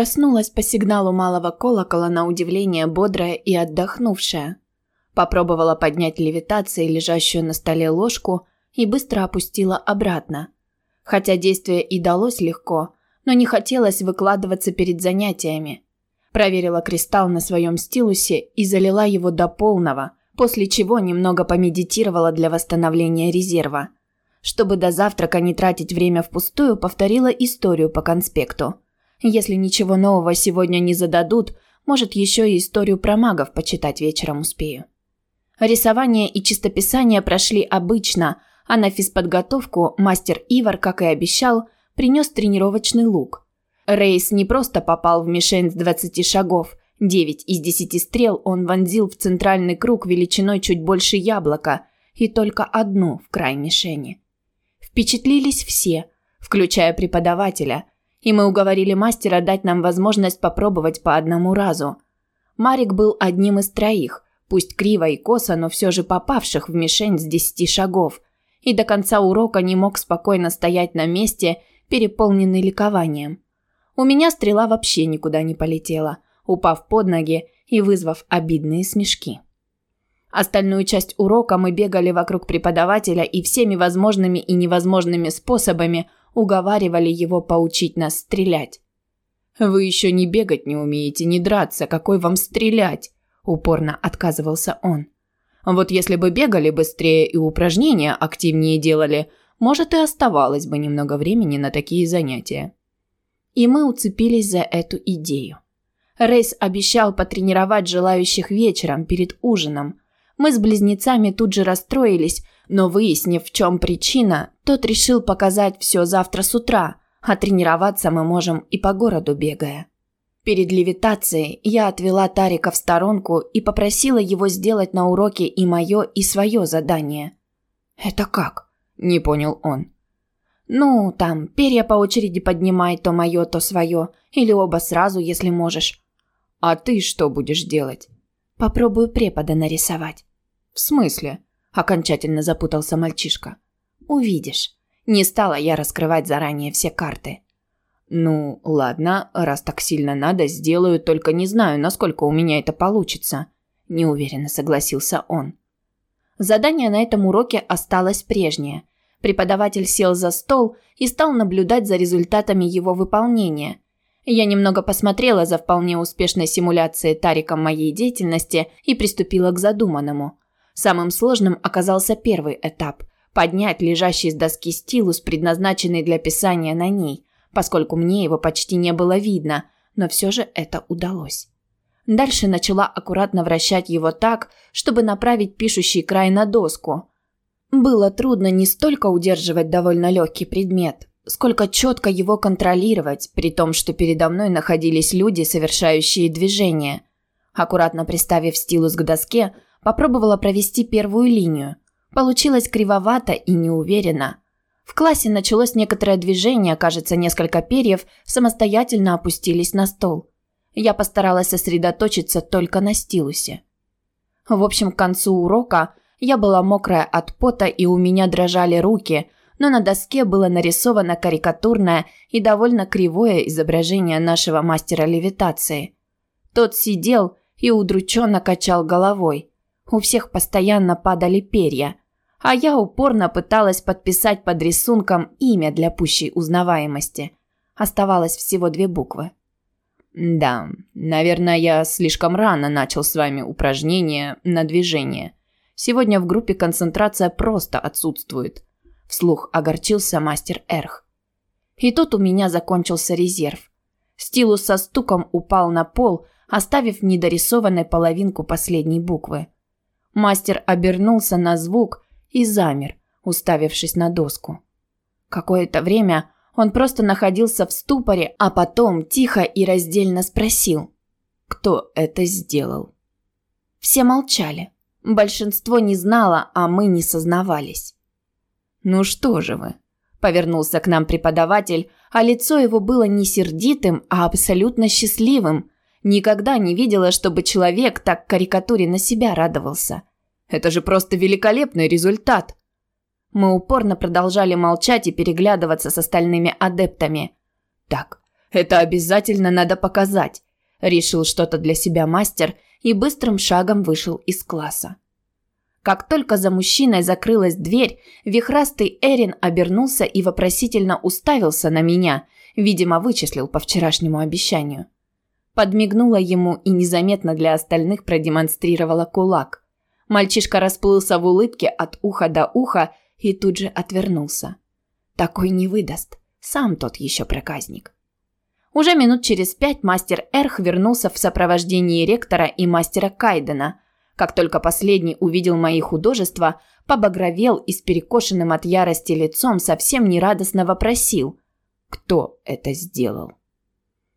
Проснулась по сигналу малого колокола на удивление бодрая и отдохнувшая. Попробовала поднять левитацией лежащую на столе ложку и быстро опустила обратно. Хотя действие и далось легко, но не хотелось выкладываться перед занятиями. Проверила кристалл на своем стилусе и залила его до полного, после чего немного помедитировала для восстановления резерва. Чтобы до завтрака не тратить время впустую, повторила историю по конспекту. Если ничего нового сегодня не зададут, может, еще и историю про магов почитать вечером успею. Рисование и чистописание прошли обычно, а на физподготовку мастер Ивар, как и обещал, принес тренировочный лук. Рейс не просто попал в мишень с 20 шагов. 9 из 10 стрел он вонзил в центральный круг величиной чуть больше яблока и только одну в край мишени. Впечатлились все, включая преподавателя, и мы уговорили мастера дать нам возможность попробовать по одному разу. Марик был одним из троих, пусть криво и косо, но все же попавших в мишень с десяти шагов, и до конца урока не мог спокойно стоять на месте, переполненный ликованием. У меня стрела вообще никуда не полетела, упав под ноги и вызвав обидные смешки. Остальную часть урока мы бегали вокруг преподавателя и всеми возможными и невозможными способами уговаривали его поучить нас стрелять. «Вы еще не бегать не умеете, не драться, какой вам стрелять?» – упорно отказывался он. «Вот если бы бегали быстрее и упражнения активнее делали, может и оставалось бы немного времени на такие занятия». И мы уцепились за эту идею. Рейс обещал потренировать желающих вечером перед ужином. Мы с близнецами тут же расстроились, но выяснив, в чем причина, тот решил показать все завтра с утра, а тренироваться мы можем и по городу бегая. Перед левитацией я отвела Тарика в сторонку и попросила его сделать на уроке и мое, и свое задание. «Это как?» – не понял он. «Ну, там, перья по очереди поднимай, то мое, то свое, или оба сразу, если можешь». «А ты что будешь делать?» «Попробую препода нарисовать». «В смысле?» Окончательно запутался мальчишка. Увидишь. Не стала я раскрывать заранее все карты. Ну, ладно, раз так сильно надо, сделаю, только не знаю, насколько у меня это получится, неуверенно согласился он. Задание на этом уроке осталось прежнее. Преподаватель сел за стол и стал наблюдать за результатами его выполнения. Я немного посмотрела за вполне успешной симуляцией Тариком моей деятельности и приступила к задуманному. Самым сложным оказался первый этап – поднять лежащий с доски стилус, предназначенный для писания на ней, поскольку мне его почти не было видно, но все же это удалось. Дальше начала аккуратно вращать его так, чтобы направить пишущий край на доску. Было трудно не столько удерживать довольно легкий предмет, сколько четко его контролировать, при том, что передо мной находились люди, совершающие движения. Аккуратно приставив стилус к доске – Попробовала провести первую линию. Получилось кривовато и неуверенно. В классе началось некоторое движение, кажется, несколько перьев самостоятельно опустились на стол. Я постаралась сосредоточиться только на стилусе. В общем, к концу урока я была мокрая от пота и у меня дрожали руки, но на доске было нарисовано карикатурное и довольно кривое изображение нашего мастера левитации. Тот сидел и удрученно качал головой. У всех постоянно падали перья, а я упорно пыталась подписать под рисунком имя для пущей узнаваемости. Оставалось всего две буквы. Да, наверное, я слишком рано начал с вами упражнение на движение. Сегодня в группе концентрация просто отсутствует. Вслух огорчился мастер Эрх. И тут у меня закончился резерв. Стилус со стуком упал на пол, оставив недорисованной половинку последней буквы. Мастер обернулся на звук и замер, уставившись на доску. Какое-то время он просто находился в ступоре, а потом тихо и раздельно спросил, кто это сделал. Все молчали. Большинство не знало, а мы не сознавались. «Ну что же вы?» – повернулся к нам преподаватель, а лицо его было не сердитым, а абсолютно счастливым, Никогда не видела, чтобы человек так карикатуре на себя радовался. Это же просто великолепный результат. Мы упорно продолжали молчать и переглядываться с остальными адептами. Так, Это обязательно надо показать. Решил что-то для себя мастер и быстрым шагом вышел из класса. Как только за мужчиной закрылась дверь, вихрастый Эрин обернулся и вопросительно уставился на меня, видимо, вычислил по вчерашнему обещанию. Подмигнула ему и незаметно для остальных продемонстрировала кулак. Мальчишка расплылся в улыбке от уха до уха и тут же отвернулся. Такой не выдаст, сам тот еще проказник. Уже минут через пять мастер Эрх вернулся в сопровождении ректора и мастера Кайдена – как только последний увидел мои художества, побагровел и с перекошенным от ярости лицом совсем нерадостно вопросил, кто это сделал.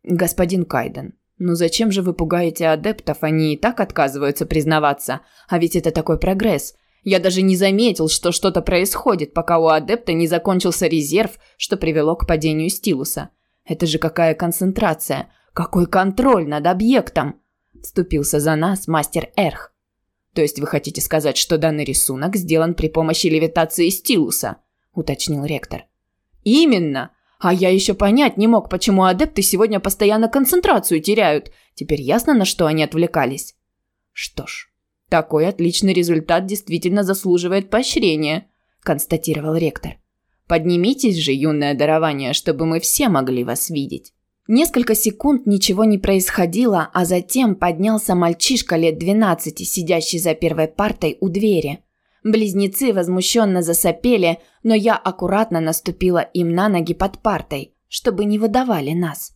«Господин Кайден, ну зачем же вы пугаете адептов? Они и так отказываются признаваться. А ведь это такой прогресс. Я даже не заметил, что что-то происходит, пока у адепта не закончился резерв, что привело к падению стилуса. Это же какая концентрация, какой контроль над объектом!» Вступился за нас мастер Эрх. То есть вы хотите сказать, что данный рисунок сделан при помощи левитации стилуса, уточнил ректор. Именно. А я еще понять не мог, почему адепты сегодня постоянно концентрацию теряют. Теперь ясно, на что они отвлекались. Что ж, такой отличный результат действительно заслуживает поощрения, констатировал ректор. Поднимитесь же, юное дарование, чтобы мы все могли вас видеть. Несколько секунд ничего не происходило, а затем поднялся мальчишка лет двенадцати, сидящий за первой партой у двери. Близнецы возмущенно засопели, но я аккуратно наступила им на ноги под партой, чтобы не выдавали нас.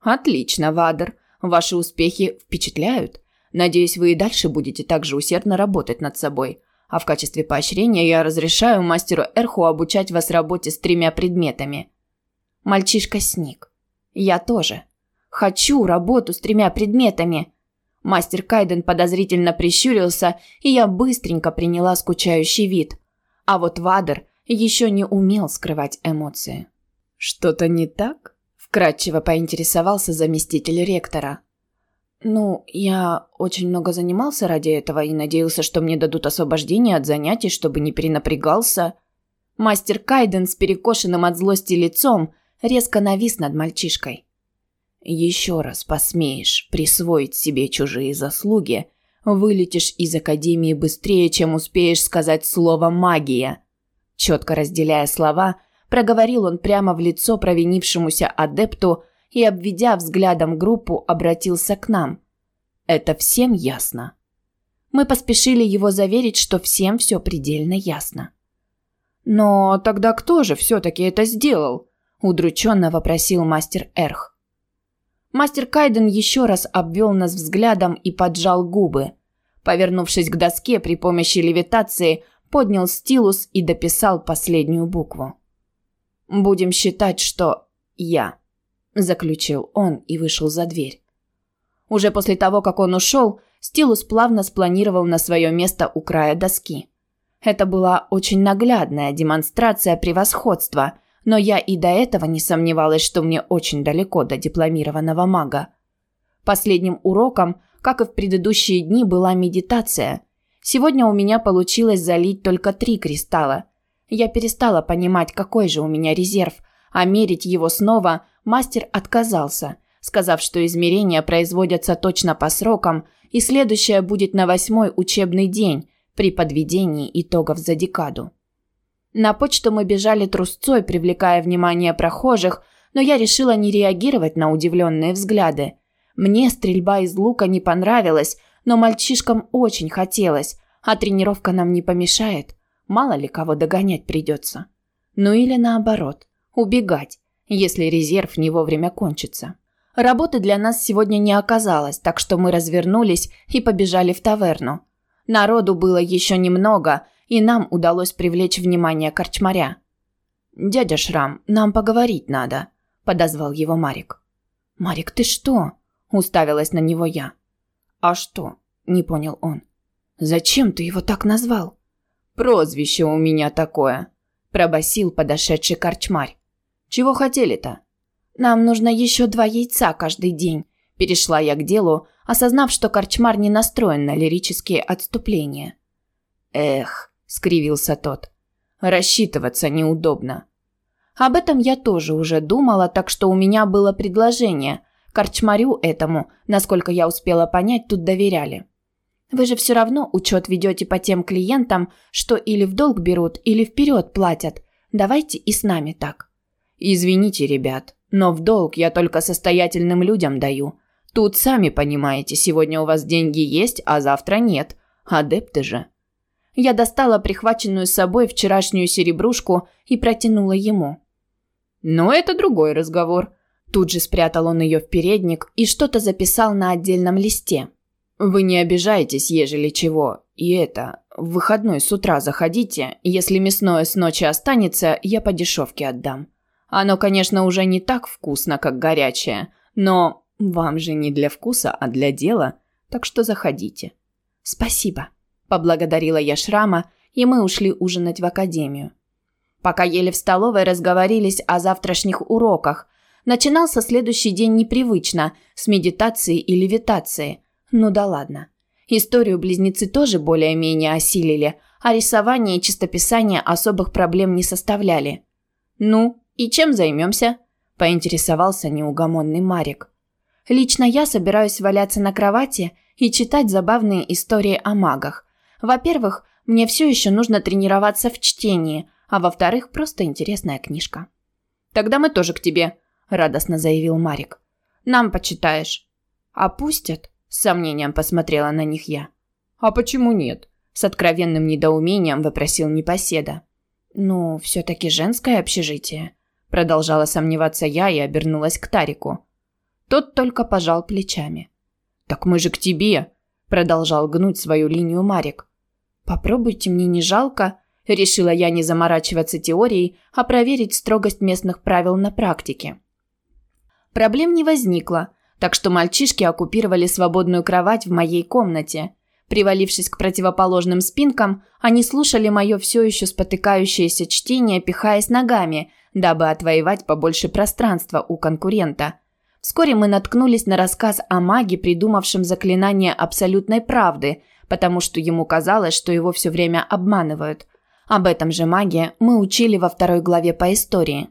«Отлично, Вадер. Ваши успехи впечатляют. Надеюсь, вы и дальше будете так же усердно работать над собой. А в качестве поощрения я разрешаю мастеру Эрху обучать вас работе с тремя предметами». Мальчишка сник. Я тоже. Хочу работу с тремя предметами. Мастер Кайден подозрительно прищурился, и я быстренько приняла скучающий вид. А вот Вадер еще не умел скрывать эмоции. Что-то не так? вкратчиво поинтересовался заместитель ректора. Ну, я очень много занимался ради этого и надеялся, что мне дадут освобождение от занятий, чтобы не перенапрягался. Мастер Кайден с перекошенным от злости лицом резко навис над мальчишкой. «Еще раз посмеешь присвоить себе чужие заслуги, вылетишь из академии быстрее, чем успеешь сказать слово «магия». Четко разделяя слова, проговорил он прямо в лицо провинившемуся адепту и, обведя взглядом группу, обратился к нам. «Это всем ясно?» Мы поспешили его заверить, что всем все предельно ясно. «Но тогда кто же все-таки это сделал?» удрученно вопросил мастер Эрх. Мастер Кайден еще раз обвел нас взглядом и поджал губы. Повернувшись к доске при помощи левитации, поднял стилус и дописал последнюю букву. «Будем считать, что я», – заключил он и вышел за дверь. Уже после того, как он ушел, стилус плавно спланировал на свое место у края доски. Это была очень наглядная демонстрация превосходства – но я и до этого не сомневалась, что мне очень далеко до дипломированного мага. Последним уроком, как и в предыдущие дни, была медитация. Сегодня у меня получилось залить только три кристалла. Я перестала понимать, какой же у меня резерв, а мерить его снова мастер отказался, сказав, что измерения производятся точно по срокам, и следующее будет на восьмой учебный день при подведении итогов за декаду. На почту мы бежали трусцой, привлекая внимание прохожих, но я решила не реагировать на удивленные взгляды. Мне стрельба из лука не понравилась, но мальчишкам очень хотелось, а тренировка нам не помешает. Мало ли кого догонять придется. Ну или наоборот, убегать, если резерв не вовремя кончится. Работы для нас сегодня не оказалось, так что мы развернулись и побежали в таверну. Народу было еще немного, и нам удалось привлечь внимание корчмаря. «Дядя Шрам, нам поговорить надо», – подозвал его Марик. «Марик, ты что?» – уставилась на него я. «А что?» – не понял он. «Зачем ты его так назвал?» «Прозвище у меня такое», – пробасил подошедший корчмарь. «Чего хотели-то?» «Нам нужно еще два яйца каждый день», – перешла я к делу, осознав, что корчмар не настроен на лирические отступления. «Эх», – скривился тот. «Рассчитываться неудобно». Об этом я тоже уже думала, так что у меня было предложение. Корчмарю этому, насколько я успела понять, тут доверяли. Вы же все равно учет ведете по тем клиентам, что или в долг берут, или вперед платят. Давайте и с нами так. Извините, ребят, но в долг я только состоятельным людям даю. Тут сами понимаете, сегодня у вас деньги есть, а завтра нет. Адепты же. Я достала прихваченную с собой вчерашнюю серебрушку и протянула ему. Но это другой разговор. Тут же спрятал он ее в передник и что-то записал на отдельном листе. Вы не обижаетесь, ежели чего. И это, в выходной с утра заходите, если мясное с ночи останется, я по дешевке отдам. Оно, конечно, уже не так вкусно, как горячее, но вам же не для вкуса, а для дела, так что заходите. Спасибо, поблагодарила я Шрама, и мы ушли ужинать в академию. Пока ели в столовой, разговорились о завтрашних уроках. Начинался следующий день непривычно, с медитации и левитации. Ну да ладно. Историю близнецы тоже более-менее осилили, а рисование и чистописание особых проблем не составляли. «Ну, и чем займемся?» – поинтересовался неугомонный Марик. «Лично я собираюсь валяться на кровати и читать забавные истории о магах. Во-первых, мне все еще нужно тренироваться в чтении, а во-вторых, просто интересная книжка». «Тогда мы тоже к тебе», – радостно заявил Марик. «Нам почитаешь». «Опустят?» – с сомнением посмотрела на них я. «А почему нет?» – с откровенным недоумением вопросил непоседа. «Ну, все-таки женское общежитие», – продолжала сомневаться я и обернулась к Тарику. Тот только пожал плечами. «Так мы же к тебе», – продолжал гнуть свою линию Марик. «Попробуйте, мне не жалко», – решила я не заморачиваться теорией, а проверить строгость местных правил на практике. Проблем не возникло, так что мальчишки оккупировали свободную кровать в моей комнате. Привалившись к противоположным спинкам, они слушали мое все еще спотыкающееся чтение, пихаясь ногами, дабы отвоевать побольше пространства у конкурента. Вскоре мы наткнулись на рассказ о маге, придумавшем заклинание абсолютной правды, потому что ему казалось, что его все время обманывают. Об этом же маге мы учили во второй главе по истории.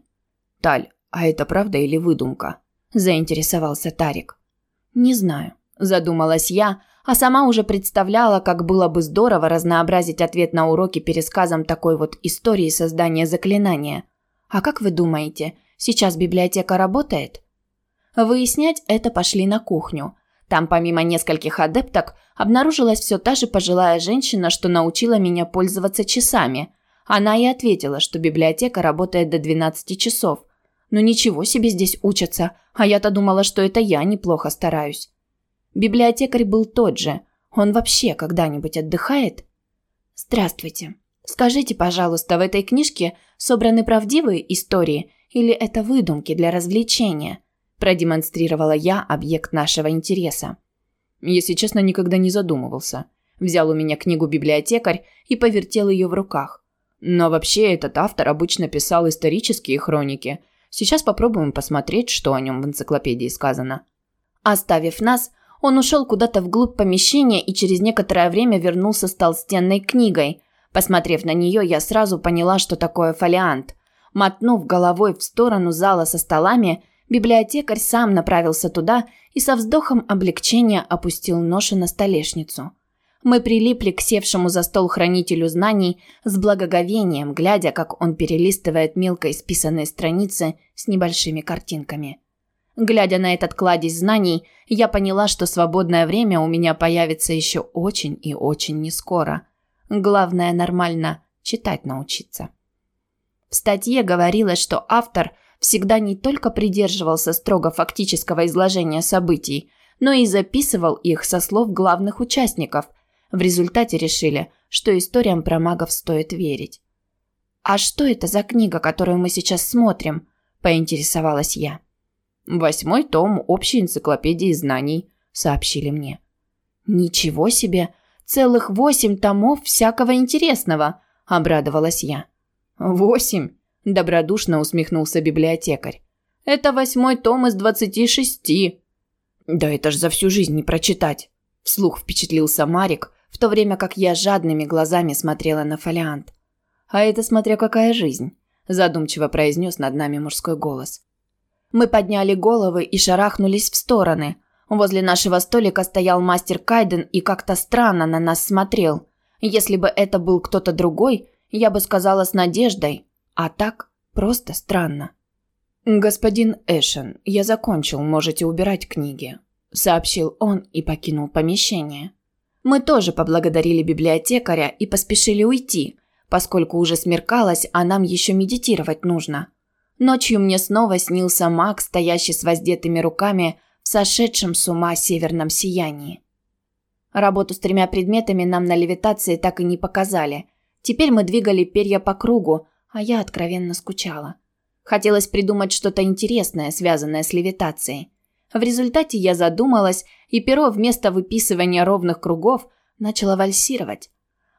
«Таль, а это правда или выдумка?» – заинтересовался Тарик. «Не знаю», – задумалась я – а сама уже представляла, как было бы здорово разнообразить ответ на уроки пересказом такой вот истории создания заклинания. А как вы думаете, сейчас библиотека работает? Выяснять это пошли на кухню. Там помимо нескольких адепток обнаружилась все та же пожилая женщина, что научила меня пользоваться часами. Она и ответила, что библиотека работает до 12 часов. Но «Ну ничего себе здесь учатся, а я-то думала, что это я неплохо стараюсь. Библиотекарь был тот же. Он вообще когда-нибудь отдыхает? Здравствуйте. Скажите, пожалуйста, в этой книжке собраны правдивые истории или это выдумки для развлечения? Продемонстрировала я объект нашего интереса. Если честно, никогда не задумывался. Взял у меня книгу библиотекарь и повертел ее в руках. Но вообще этот автор обычно писал исторические хроники. Сейчас попробуем посмотреть, что о нем в энциклопедии сказано. Оставив нас, он ушел куда-то вглубь помещения и через некоторое время вернулся с толстенной книгой. Посмотрев на нее, я сразу поняла, что такое фолиант. Мотнув головой в сторону зала со столами, библиотекарь сам направился туда и со вздохом облегчения опустил ношу на столешницу. Мы прилипли к севшему за стол хранителю знаний с благоговением, глядя, как он перелистывает мелко исписанные страницы с небольшими картинками. Глядя на этот кладезь знаний, я поняла, что свободное время у меня появится еще очень и очень нескоро. Главное нормально читать научиться. В статье говорилось, что автор всегда не только придерживался строго фактического изложения событий, но и записывал их со слов главных участников. В результате решили, что историям про магов стоит верить. «А что это за книга, которую мы сейчас смотрим?» – поинтересовалась я. «Восьмой том общей энциклопедии знаний», – сообщили мне. «Ничего себе! Целых восемь томов всякого интересного!» – обрадовалась я. «Восемь?» – добродушно усмехнулся библиотекарь. «Это восьмой том из двадцати шести». «Да это ж за всю жизнь не прочитать!» – вслух впечатлился Марик, в то время как я жадными глазами смотрела на фолиант. «А это смотря какая жизнь!» задумчиво произнес над нами мужской голос. Мы подняли головы и шарахнулись в стороны. Возле нашего столика стоял мастер Кайден и как-то странно на нас смотрел. Если бы это был кто-то другой, я бы сказала с надеждой, а так просто странно. «Господин Эшен, я закончил, можете убирать книги», – сообщил он и покинул помещение. Мы тоже поблагодарили библиотекаря и поспешили уйти, поскольку уже смеркалось, а нам еще медитировать нужно. Ночью мне снова снился маг, стоящий с воздетыми руками в сошедшем с ума северном сиянии. Работу с тремя предметами нам на левитации так и не показали. Теперь мы двигали перья по кругу, а я откровенно скучала. Хотелось придумать что-то интересное, связанное с левитацией. В результате я задумалась, и перо вместо выписывания ровных кругов начало вальсировать.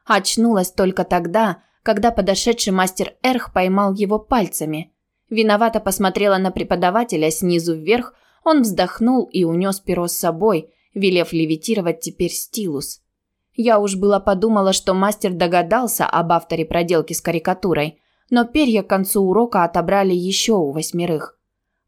Очнулась только тогда, когда подошедший мастер Эрх поймал его пальцами. Виновато посмотрела на преподавателя снизу вверх, он вздохнул и унес перо с собой, велев левитировать теперь стилус. Я уж было подумала, что мастер догадался об авторе проделки с карикатурой, но перья к концу урока отобрали еще у восьмерых.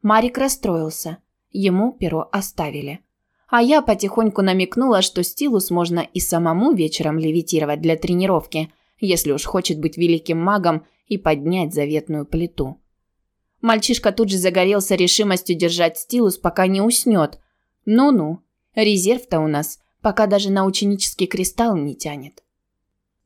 Марик расстроился. Ему перо оставили. А я потихоньку намекнула, что стилус можно и самому вечером левитировать для тренировки, если уж хочет быть великим магом и поднять заветную плиту. Мальчишка тут же загорелся решимостью держать стилус, пока не уснет. Ну-ну, резерв-то у нас пока даже на ученический кристалл не тянет.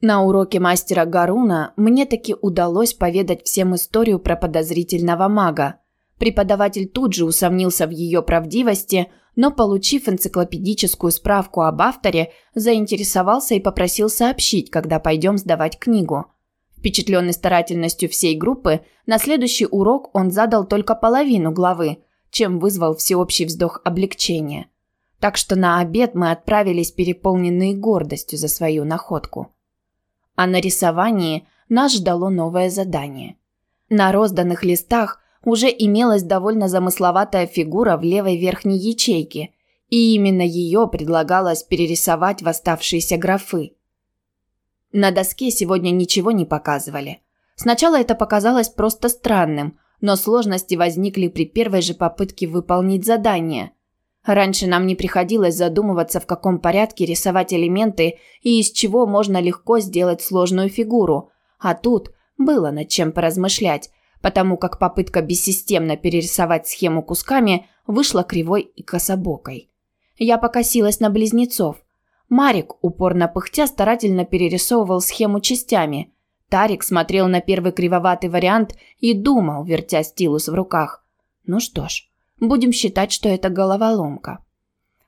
На уроке мастера Гаруна мне таки удалось поведать всем историю про подозрительного мага. Преподаватель тут же усомнился в ее правдивости, но, получив энциклопедическую справку об авторе, заинтересовался и попросил сообщить, когда пойдем сдавать книгу. Впечатленный старательностью всей группы, на следующий урок он задал только половину главы, чем вызвал всеобщий вздох облегчения. Так что на обед мы отправились переполненные гордостью за свою находку. А на рисовании нас ждало новое задание. На розданных листах уже имелась довольно замысловатая фигура в левой верхней ячейке, и именно ее предлагалось перерисовать в оставшиеся графы. На доске сегодня ничего не показывали. Сначала это показалось просто странным, но сложности возникли при первой же попытке выполнить задание – Раньше нам не приходилось задумываться, в каком порядке рисовать элементы и из чего можно легко сделать сложную фигуру. А тут было над чем поразмышлять, потому как попытка бессистемно перерисовать схему кусками вышла кривой и кособокой. Я покосилась на близнецов. Марик, упорно пыхтя, старательно перерисовывал схему частями. Тарик смотрел на первый кривоватый вариант и думал, вертя стилус в руках. Ну что ж, Будем считать, что это головоломка.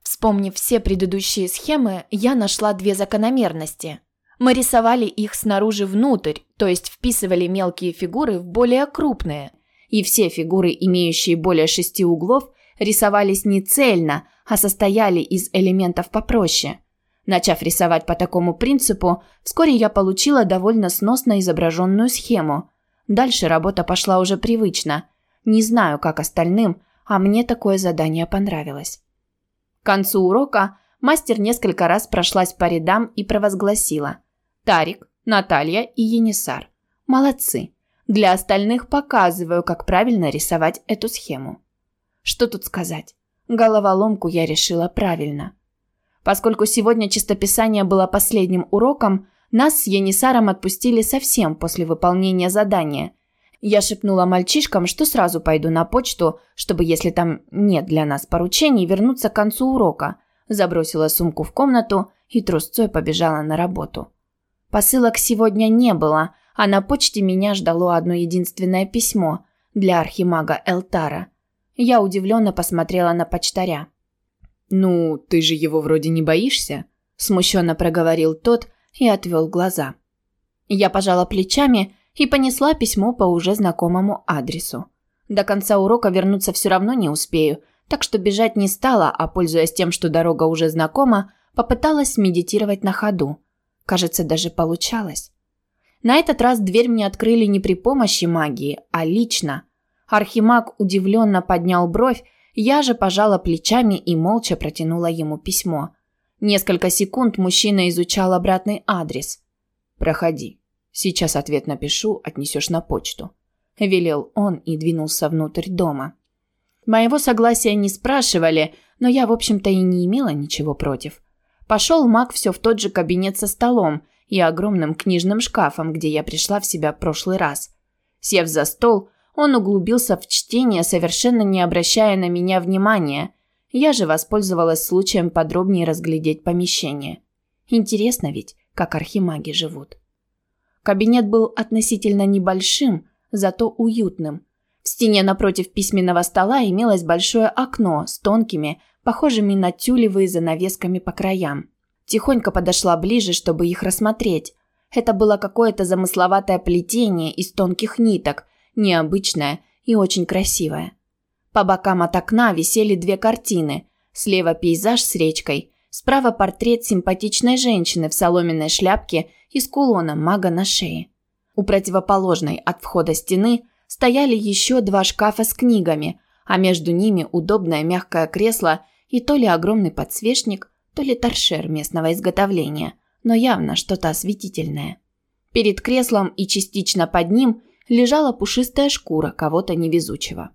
Вспомнив все предыдущие схемы, я нашла две закономерности. Мы рисовали их снаружи внутрь, то есть вписывали мелкие фигуры в более крупные. И все фигуры, имеющие более шести углов, рисовались не цельно, а состояли из элементов попроще. Начав рисовать по такому принципу, вскоре я получила довольно сносно изображенную схему. Дальше работа пошла уже привычно. Не знаю, как остальным, а мне такое задание понравилось. К концу урока мастер несколько раз прошлась по рядам и провозгласила. «Тарик, Наталья и Енисар. Молодцы. Для остальных показываю, как правильно рисовать эту схему». Что тут сказать? Головоломку я решила правильно. Поскольку сегодня чистописание было последним уроком, нас с Енисаром отпустили совсем после выполнения задания – я шепнула мальчишкам, что сразу пойду на почту, чтобы, если там нет для нас поручений, вернуться к концу урока. Забросила сумку в комнату и трусцой побежала на работу. Посылок сегодня не было, а на почте меня ждало одно единственное письмо для архимага Элтара. Я удивленно посмотрела на почтаря. «Ну, ты же его вроде не боишься?» – смущенно проговорил тот и отвел глаза. Я пожала плечами и понесла письмо по уже знакомому адресу. До конца урока вернуться все равно не успею, так что бежать не стала, а, пользуясь тем, что дорога уже знакома, попыталась медитировать на ходу. Кажется, даже получалось. На этот раз дверь мне открыли не при помощи магии, а лично. Архимаг удивленно поднял бровь, я же пожала плечами и молча протянула ему письмо. Несколько секунд мужчина изучал обратный адрес. «Проходи», Сейчас ответ напишу, отнесешь на почту. – велел он и двинулся внутрь дома. Моего согласия не спрашивали, но я, в общем-то, и не имела ничего против. Пошел маг все в тот же кабинет со столом и огромным книжным шкафом, где я пришла в себя в прошлый раз. Сев за стол, он углубился в чтение, совершенно не обращая на меня внимания. Я же воспользовалась случаем подробнее разглядеть помещение. Интересно ведь, как архимаги живут. Кабинет был относительно небольшим, зато уютным. В стене напротив письменного стола имелось большое окно с тонкими, похожими на тюлевые занавесками по краям. Тихонько подошла ближе, чтобы их рассмотреть. Это было какое-то замысловатое плетение из тонких ниток, необычное и очень красивое. По бокам от окна висели две картины. Слева пейзаж с речкой, справа портрет симпатичной женщины в соломенной шляпке и с кулоном мага на шее. У противоположной от входа стены стояли еще два шкафа с книгами, а между ними удобное мягкое кресло и то ли огромный подсвечник, то ли торшер местного изготовления, но явно что-то осветительное. Перед креслом и частично под ним лежала пушистая шкура кого-то невезучего.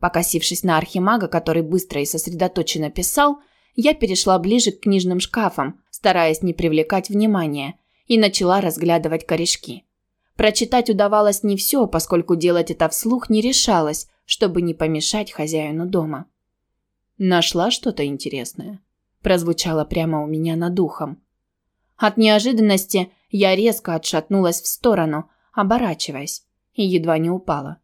Покосившись на архимага, который быстро и сосредоточенно писал, я перешла ближе к книжным шкафам, стараясь не привлекать внимания, и начала разглядывать корешки. Прочитать удавалось не все, поскольку делать это вслух не решалось, чтобы не помешать хозяину дома. «Нашла что-то интересное?» прозвучало прямо у меня над ухом. От неожиданности я резко отшатнулась в сторону, оборачиваясь, и едва не упала.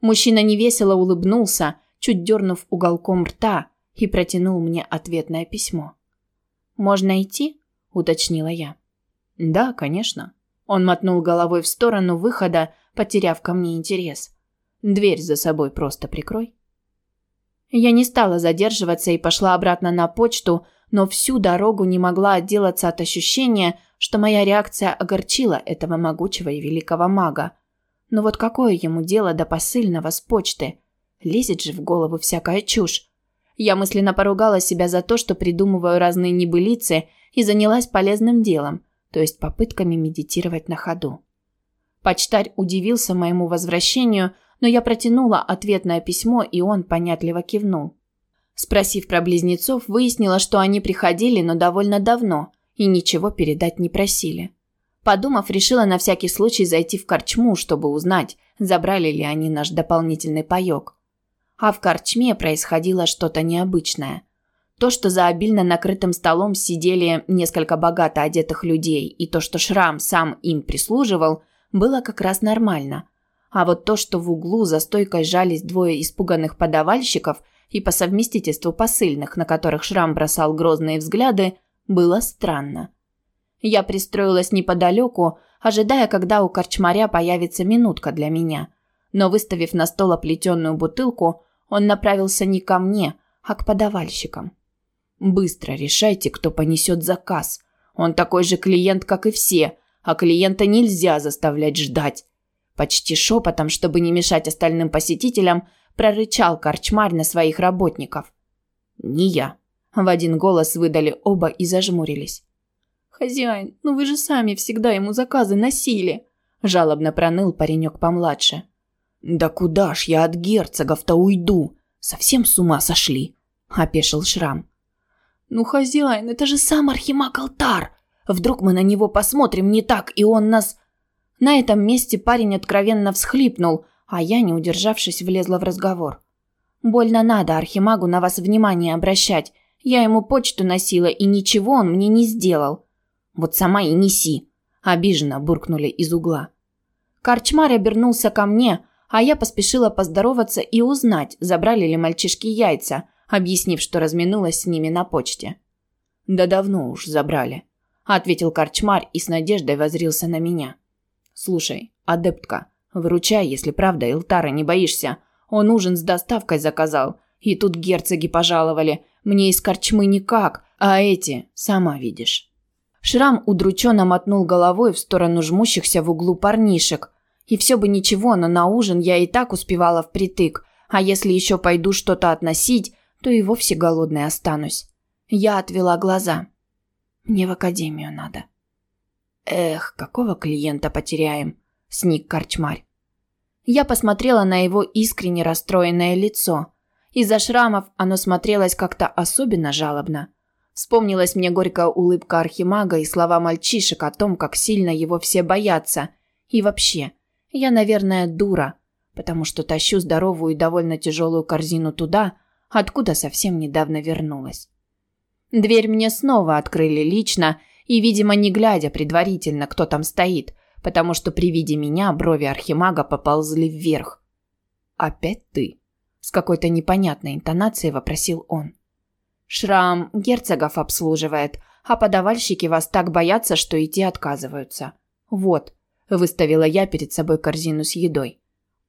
Мужчина невесело улыбнулся, чуть дернув уголком рта, и протянул мне ответное письмо. «Можно идти?» – уточнила я. «Да, конечно». Он мотнул головой в сторону выхода, потеряв ко мне интерес. «Дверь за собой просто прикрой». Я не стала задерживаться и пошла обратно на почту, но всю дорогу не могла отделаться от ощущения, что моя реакция огорчила этого могучего и великого мага. Но вот какое ему дело до посыльного с почты? Лезет же в голову всякая чушь. Я мысленно поругала себя за то, что придумываю разные небылицы и занялась полезным делом, то есть попытками медитировать на ходу. Почтарь удивился моему возвращению, но я протянула ответное письмо, и он понятливо кивнул. Спросив про близнецов, выяснила, что они приходили, но довольно давно, и ничего передать не просили. Подумав, решила на всякий случай зайти в корчму, чтобы узнать, забрали ли они наш дополнительный паёк. А в корчме происходило что-то необычное. То, что за обильно накрытым столом сидели несколько богато одетых людей, и то, что Шрам сам им прислуживал, было как раз нормально. А вот то, что в углу за стойкой жались двое испуганных подавальщиков – и по совместительству посыльных, на которых Шрам бросал грозные взгляды, было странно. Я пристроилась неподалеку, ожидая, когда у корчмаря появится минутка для меня. Но выставив на стол оплетенную бутылку, он направился не ко мне, а к подавальщикам. «Быстро решайте, кто понесет заказ. Он такой же клиент, как и все, а клиента нельзя заставлять ждать». Почти шепотом, чтобы не мешать остальным посетителям, прорычал корчмарь на своих работников. «Не я», – в один голос выдали оба и зажмурились. «Хозяин, ну вы же сами всегда ему заказы носили», – жалобно проныл паренек помладше. «Да куда ж я от герцогов-то уйду? Совсем с ума сошли», – опешил Шрам. «Ну, хозяин, это же сам Архимаг Алтар. Вдруг мы на него посмотрим не так, и он нас...» На этом месте парень откровенно всхлипнул – а я, не удержавшись, влезла в разговор. «Больно надо Архимагу на вас внимание обращать. Я ему почту носила, и ничего он мне не сделал». «Вот сама и неси», – обиженно буркнули из угла. Корчмарь обернулся ко мне, а я поспешила поздороваться и узнать, забрали ли мальчишки яйца, объяснив, что разминулась с ними на почте. «Да давно уж забрали», – ответил корчмарь и с надеждой возрился на меня. «Слушай, адептка, Выручай, если правда Илтара не боишься. Он ужин с доставкой заказал. И тут герцоги пожаловали. Мне из корчмы никак, а эти, сама видишь. Шрам удрученно мотнул головой в сторону жмущихся в углу парнишек. И все бы ничего, но на ужин я и так успевала впритык. А если еще пойду что-то относить, то и вовсе голодной останусь. Я отвела глаза. Мне в академию надо. Эх, какого клиента потеряем, сник корчмарь. Я посмотрела на его искренне расстроенное лицо. Из-за шрамов оно смотрелось как-то особенно жалобно. Вспомнилась мне горькая улыбка архимага и слова мальчишек о том, как сильно его все боятся. И вообще, я, наверное, дура, потому что тащу здоровую и довольно тяжелую корзину туда, откуда совсем недавно вернулась. Дверь мне снова открыли лично и, видимо, не глядя предварительно, кто там стоит, потому что при виде меня брови архимага поползли вверх. «Опять ты?» – с какой-то непонятной интонацией вопросил он. Шрам герцогов обслуживает, а подавальщики вас так боятся, что идти отказываются. Вот, выставила я перед собой корзину с едой.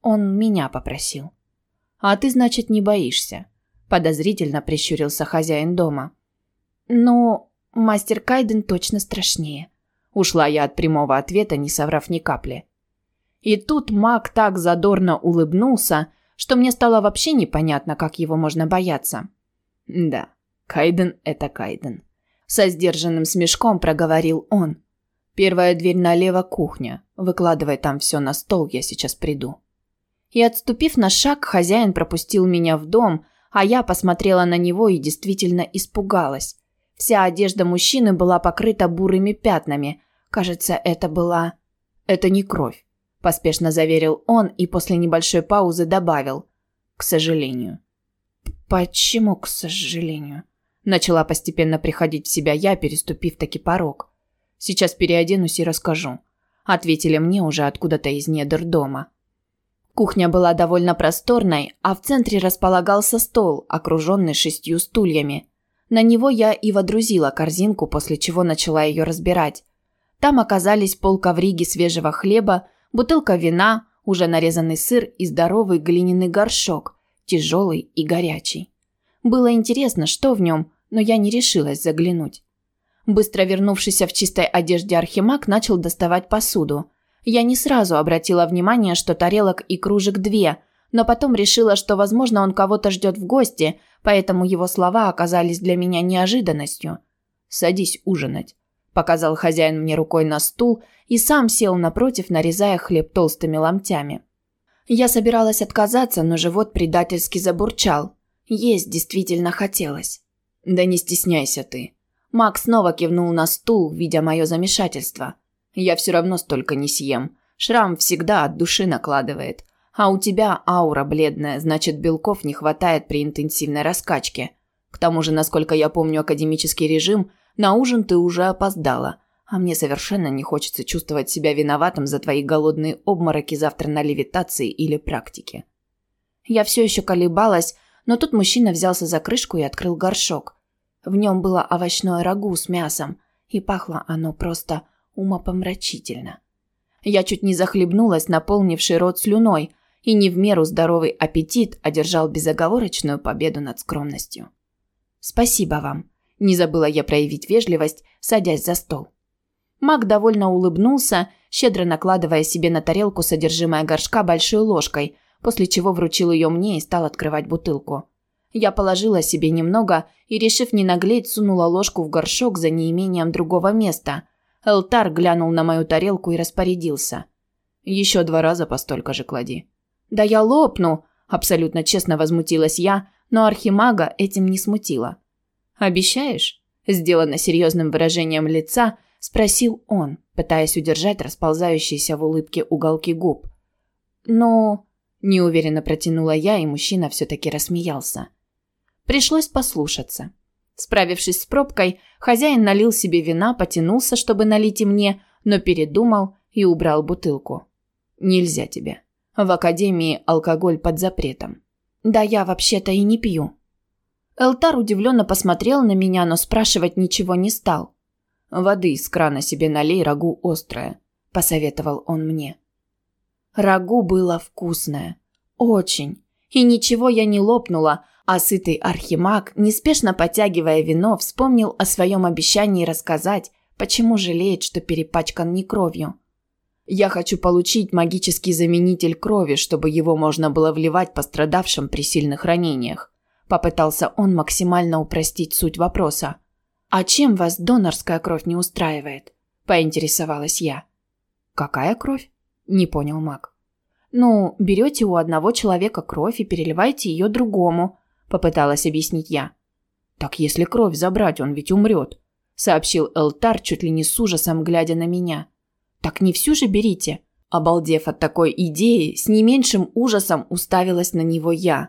Он меня попросил. А ты, значит, не боишься? Подозрительно прищурился хозяин дома. Ну, мастер Кайден точно страшнее. Ушла я от прямого ответа, не соврав ни капли. И тут маг так задорно улыбнулся, что мне стало вообще непонятно, как его можно бояться. Да, Кайден – это Кайден. Со сдержанным смешком проговорил он. Первая дверь налево – кухня. Выкладывай там все на стол, я сейчас приду. И отступив на шаг, хозяин пропустил меня в дом, а я посмотрела на него и действительно испугалась. Вся одежда мужчины была покрыта бурыми пятнами. Кажется, это была... Это не кровь, поспешно заверил он и после небольшой паузы добавил. К сожалению. Почему, к сожалению? Начала постепенно приходить в себя я, переступив таки порог. Сейчас переоденусь и расскажу. Ответили мне уже откуда-то из недр дома. Кухня была довольно просторной, а в центре располагался стол, окруженный шестью стульями. На него я и водрузила корзинку, после чего начала ее разбирать. Там оказались полковриги свежего хлеба, бутылка вина, уже нарезанный сыр и здоровый глиняный горшок, тяжелый и горячий. Было интересно, что в нем, но я не решилась заглянуть. Быстро вернувшийся в чистой одежде Архимаг начал доставать посуду. Я не сразу обратила внимание, что тарелок и кружек две, но потом решила, что, возможно, он кого-то ждет в гости, поэтому его слова оказались для меня неожиданностью. «Садись ужинать», – показал хозяин мне рукой на стул и сам сел напротив, нарезая хлеб толстыми ломтями. Я собиралась отказаться, но живот предательски забурчал. Есть действительно хотелось. Да не стесняйся ты. Макс снова кивнул на стул, видя мое замешательство. Я все равно столько не съем. Шрам всегда от души накладывает. А у тебя аура бледная, значит, белков не хватает при интенсивной раскачке. К тому же, насколько я помню академический режим, на ужин ты уже опоздала. А мне совершенно не хочется чувствовать себя виноватым за твои голодные обмороки завтра на левитации или практике. Я все еще колебалась, но тут мужчина взялся за крышку и открыл горшок. В нем было овощное рагу с мясом, и пахло оно просто умопомрачительно. Я чуть не захлебнулась, наполнивший рот слюной, и не в меру здоровый аппетит одержал безоговорочную победу над скромностью. «Спасибо вам», – не забыла я проявить вежливость, садясь за стол. Мак довольно улыбнулся, щедро накладывая себе на тарелку содержимое горшка большой ложкой, после чего вручил ее мне и стал открывать бутылку. Я положила себе немного и, решив не наглеть, сунула ложку в горшок за неимением другого места. Элтар глянул на мою тарелку и распорядился. «Еще два раза по столько же клади». «Да я лопну!» – абсолютно честно возмутилась я, но архимага этим не смутила. «Обещаешь?» – сделано серьезным выражением лица, спросил он, пытаясь удержать расползающиеся в улыбке уголки губ. «Ну...» Неуверенно протянула я, и мужчина все-таки рассмеялся. Пришлось послушаться. Справившись с пробкой, хозяин налил себе вина, потянулся, чтобы налить и мне, но передумал и убрал бутылку. «Нельзя тебе. В академии алкоголь под запретом». «Да я вообще-то и не пью». Элтар удивленно посмотрел на меня, но спрашивать ничего не стал. «Воды из крана себе налей, рагу острое», – посоветовал он мне. Рагу было вкусное. Очень. И ничего я не лопнула, а сытый архимаг, неспешно потягивая вино, вспомнил о своем обещании рассказать, почему жалеет, что перепачкан не кровью. «Я хочу получить магический заменитель крови, чтобы его можно было вливать пострадавшим при сильных ранениях», попытался он максимально упростить суть вопроса. «А чем вас донорская кровь не устраивает?» – поинтересовалась я. «Какая кровь?» Не понял Мак. Ну, берете у одного человека кровь и переливаете ее другому, попыталась объяснить я. Так если кровь забрать, он ведь умрет, сообщил Элтар чуть ли не с ужасом, глядя на меня. Так не всю же берите. Обалдев от такой идеи, с не меньшим ужасом уставилась на него я.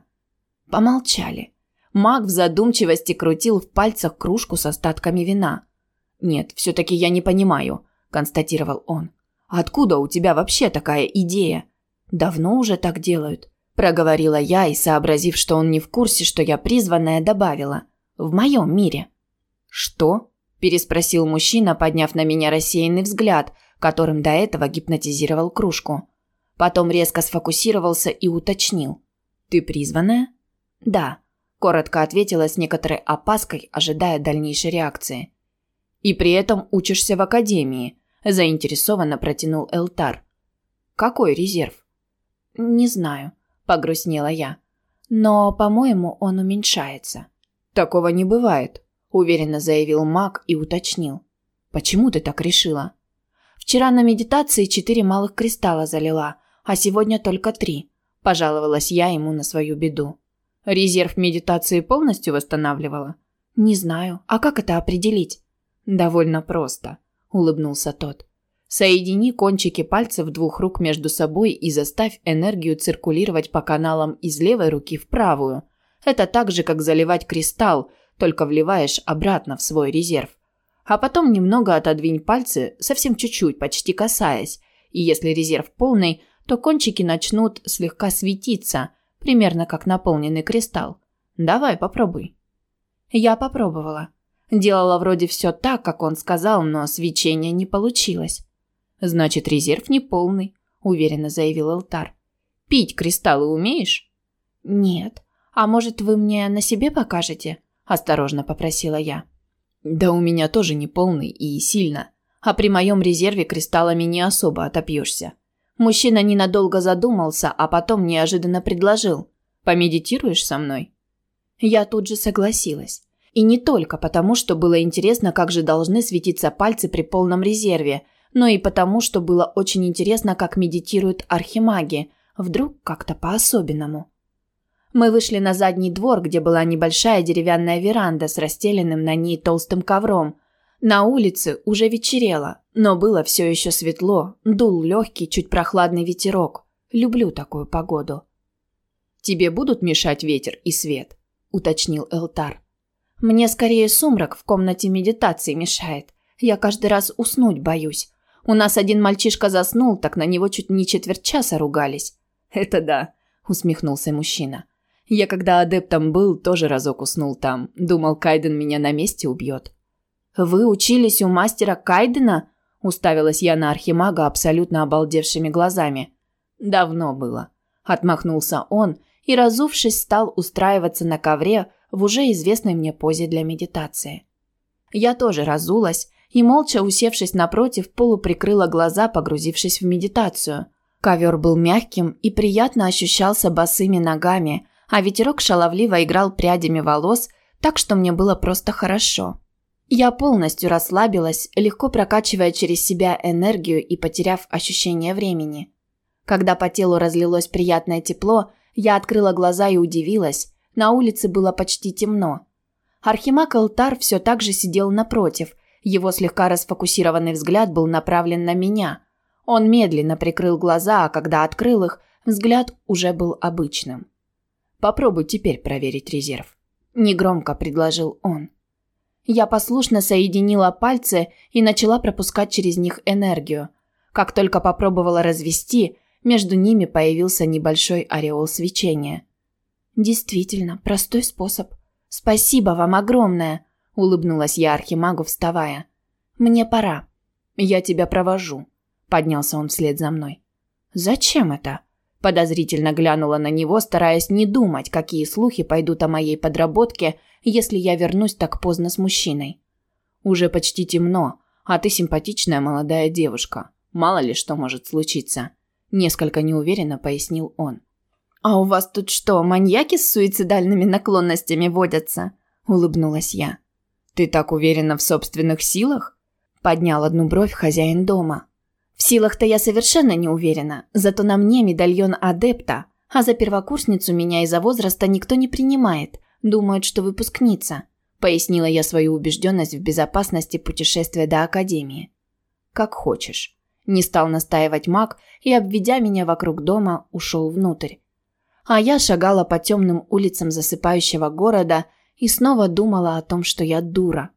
Помолчали. Маг в задумчивости крутил в пальцах кружку с остатками вина. «Нет, все-таки я не понимаю», – констатировал он. «Откуда у тебя вообще такая идея?» «Давно уже так делают», – проговорила я и, сообразив, что он не в курсе, что я призванная, добавила. «В моем мире». «Что?» – переспросил мужчина, подняв на меня рассеянный взгляд, которым до этого гипнотизировал кружку. Потом резко сфокусировался и уточнил. «Ты призванная?» «Да», – коротко ответила с некоторой опаской, ожидая дальнейшей реакции. И при этом учишься в академии, заинтересованно протянул Элтар. Какой резерв? Не знаю, погрустнела я. Но, по-моему, он уменьшается. Такого не бывает, уверенно заявил Мак и уточнил. Почему ты так решила? Вчера на медитации четыре малых кристалла залила, а сегодня только три. Пожаловалась я ему на свою беду. Резерв медитации полностью восстанавливала? Не знаю. А как это определить? Довольно просто, улыбнулся тот. Соедини кончики пальцев двух рук между собой и заставь энергию циркулировать по каналам из левой руки в правую. Это так же, как заливать кристалл, только вливаешь обратно в свой резерв. А потом немного отодвинь пальцы, совсем чуть-чуть, почти касаясь. И если резерв полный, то кончики начнут слегка светиться, примерно как наполненный кристалл. Давай, попробуй. Я попробовала. Делала вроде все так, как он сказал, но свечения не получилось. Значит, резерв не полный, уверенно заявил Алтар. Пить кристаллы умеешь? Нет. А может, вы мне на себе покажете? осторожно попросила я. Да у меня тоже не полный и сильно. А при моем резерве кристаллами не особо отопьешься. Мужчина ненадолго задумался, а потом неожиданно предложил: "Помедитируешь со мной?" Я тут же согласилась. И не только потому, что было интересно, как же должны светиться пальцы при полном резерве, но и потому, что было очень интересно, как медитируют архимаги, вдруг как-то по-особенному. Мы вышли на задний двор, где была небольшая деревянная веранда с расстеленным на ней толстым ковром. На улице уже вечерело, но было все еще светло, дул легкий, чуть прохладный ветерок. Люблю такую погоду. «Тебе будут мешать ветер и свет?» – уточнил Элтар. Мне скорее сумрак в комнате медитации мешает. Я каждый раз уснуть боюсь. У нас один мальчишка заснул, так на него чуть не четверть часа ругались. Это да, усмехнулся мужчина. Я когда адептом был, тоже разок уснул там. Думал, Кайден меня на месте убьет. Вы учились у мастера Кайдена? Уставилась я на архимага абсолютно обалдевшими глазами. Давно было. Отмахнулся он и, разувшись, стал устраиваться на ковре, в уже известной мне позе для медитации. Я тоже разулась и, молча усевшись напротив, полуприкрыла глаза, погрузившись в медитацию. Ковер был мягким и приятно ощущался босыми ногами, а ветерок шаловливо играл прядями волос, так что мне было просто хорошо. Я полностью расслабилась, легко прокачивая через себя энергию и потеряв ощущение времени. Когда по телу разлилось приятное тепло, я открыла глаза и удивилась, на улице было почти темно. Архимаг Алтар все так же сидел напротив. Его слегка расфокусированный взгляд был направлен на меня. Он медленно прикрыл глаза, а когда открыл их, взгляд уже был обычным. «Попробуй теперь проверить резерв», – негромко предложил он. Я послушно соединила пальцы и начала пропускать через них энергию. Как только попробовала развести, между ними появился небольшой ореол свечения – Действительно, простой способ. Спасибо вам огромное, улыбнулась я архимагу, вставая. Мне пора. Я тебя провожу, поднялся он вслед за мной. Зачем это? Подозрительно глянула на него, стараясь не думать, какие слухи пойдут о моей подработке, если я вернусь так поздно с мужчиной. Уже почти темно, а ты симпатичная молодая девушка. Мало ли что может случиться, несколько неуверенно пояснил он. «А у вас тут что, маньяки с суицидальными наклонностями водятся?» – улыбнулась я. «Ты так уверена в собственных силах?» – поднял одну бровь хозяин дома. «В силах-то я совершенно не уверена, зато на мне медальон адепта, а за первокурсницу меня из-за возраста никто не принимает, думают, что выпускница, пояснила я свою убежденность в безопасности путешествия до академии. Как хочешь. Не стал настаивать маг и, обведя меня вокруг дома, ушел внутрь. А я шагала по темным улицам засыпающего города и снова думала о том, что я дура.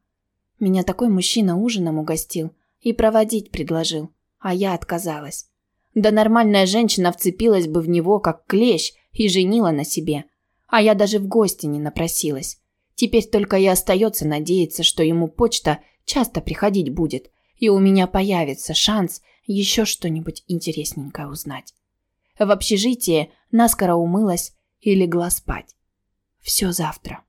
Меня такой мужчина ужином угостил и проводить предложил, а я отказалась. Да нормальная женщина вцепилась бы в него, как клещ, и женила на себе. А я даже в гости не напросилась. Теперь только и остается надеяться, что ему почта часто приходить будет, и у меня появится шанс еще что-нибудь интересненькое узнать. В общежитии наскоро умылась и легла спать. Все завтра.